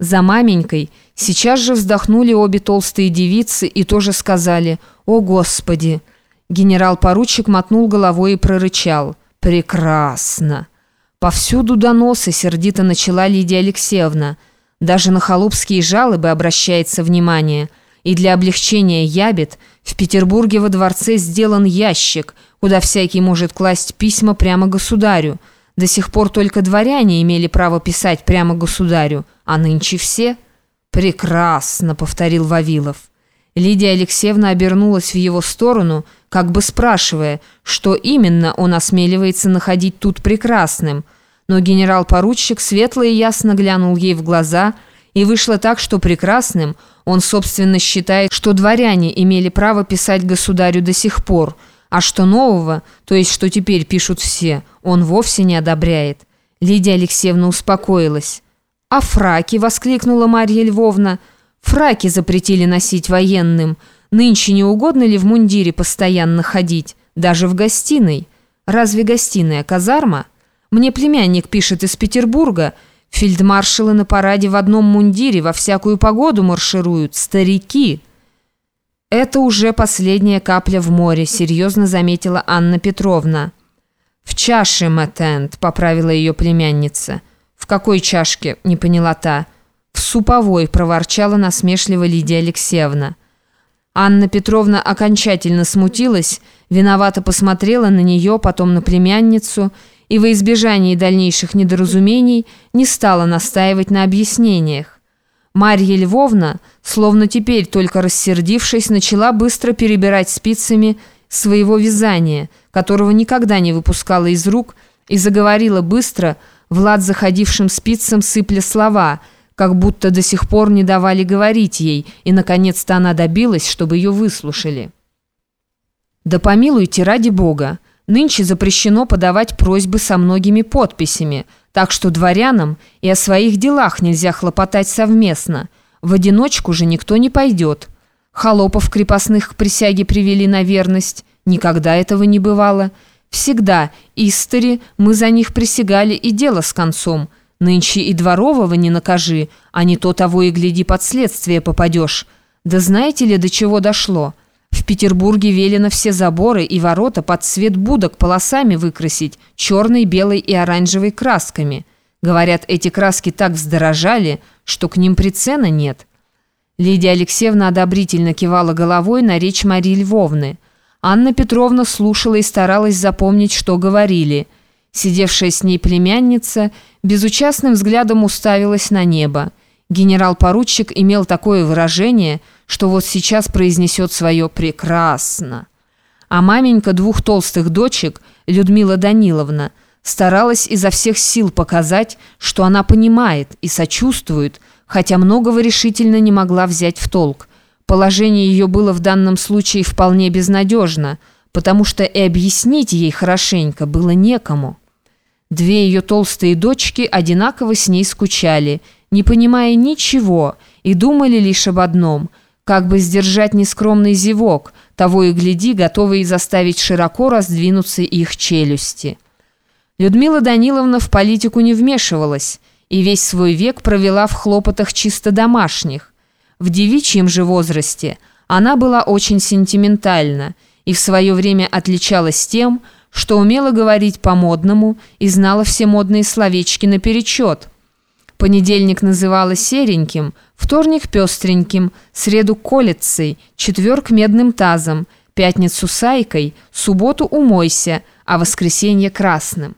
За маменькой сейчас же вздохнули обе толстые девицы и тоже сказали «О, Господи!». Генерал-поручик мотнул головой и прорычал «Прекрасно!». Повсюду доносы сердито начала Лидия Алексеевна. Даже на холопские жалобы обращается внимание. И для облегчения ябед в Петербурге во дворце сделан ящик, куда всякий может класть письма прямо государю – до сих пор только дворяне имели право писать прямо государю, а нынче все. «Прекрасно», — повторил Вавилов. Лидия Алексеевна обернулась в его сторону, как бы спрашивая, что именно он осмеливается находить тут прекрасным. Но генерал-поручик светло и ясно глянул ей в глаза, и вышло так, что прекрасным он, собственно, считает, что дворяне имели право писать государю до сих пор — а что нового, то есть что теперь пишут все, он вовсе не одобряет. Лидия Алексеевна успокоилась. «А фраки?» — воскликнула Марья Львовна. «Фраки запретили носить военным. Нынче не угодно ли в мундире постоянно ходить? Даже в гостиной? Разве гостиная казарма? Мне племянник пишет из Петербурга. Фельдмаршалы на параде в одном мундире во всякую погоду маршируют. Старики!» «Это уже последняя капля в море», — серьезно заметила Анна Петровна. «В чаше, Мэтент», — поправила ее племянница. «В какой чашке?» — не поняла та. «В суповой», — проворчала насмешливо Лидия Алексеевна. Анна Петровна окончательно смутилась, виновато посмотрела на нее, потом на племянницу и во избежании дальнейших недоразумений не стала настаивать на объяснениях. Марья Львовна, словно теперь только рассердившись, начала быстро перебирать спицами своего вязания, которого никогда не выпускала из рук, и заговорила быстро, Влад заходившим спицам сыпля слова, как будто до сих пор не давали говорить ей, и, наконец-то, она добилась, чтобы ее выслушали. «Да помилуйте, ради Бога!» Нынче запрещено подавать просьбы со многими подписями, так что дворянам и о своих делах нельзя хлопотать совместно. В одиночку же никто не пойдет. Холопов крепостных к присяге привели на верность. Никогда этого не бывало. Всегда, истори, мы за них присягали и дело с концом. Нынче и дворового не накажи, а не то того и гляди под следствие попадешь. Да знаете ли, до чего дошло?» В Петербурге велено все заборы и ворота под цвет будок полосами выкрасить, черной, белой и оранжевой красками. Говорят, эти краски так вздорожали, что к ним прицена нет. Лидия Алексеевна одобрительно кивала головой на речь Марии Львовны. Анна Петровна слушала и старалась запомнить, что говорили. Сидевшая с ней племянница безучастным взглядом уставилась на небо. Генерал-поручик имел такое выражение, что вот сейчас произнесет свое «прекрасно». А маменька двух толстых дочек, Людмила Даниловна, старалась изо всех сил показать, что она понимает и сочувствует, хотя многого решительно не могла взять в толк. Положение ее было в данном случае вполне безнадежно, потому что и объяснить ей хорошенько было некому. Две ее толстые дочки одинаково с ней скучали – не понимая ничего, и думали лишь об одном – как бы сдержать нескромный зевок, того и гляди, готовые заставить широко раздвинуться их челюсти. Людмила Даниловна в политику не вмешивалась и весь свой век провела в хлопотах чисто домашних. В девичьем же возрасте она была очень сентиментальна и в свое время отличалась тем, что умела говорить по-модному и знала все модные словечки наперечет – Понедельник называла сереньким, вторник пестреньким, среду колицей, четверг медным тазом, пятницу сайкой, субботу умойся, а воскресенье красным.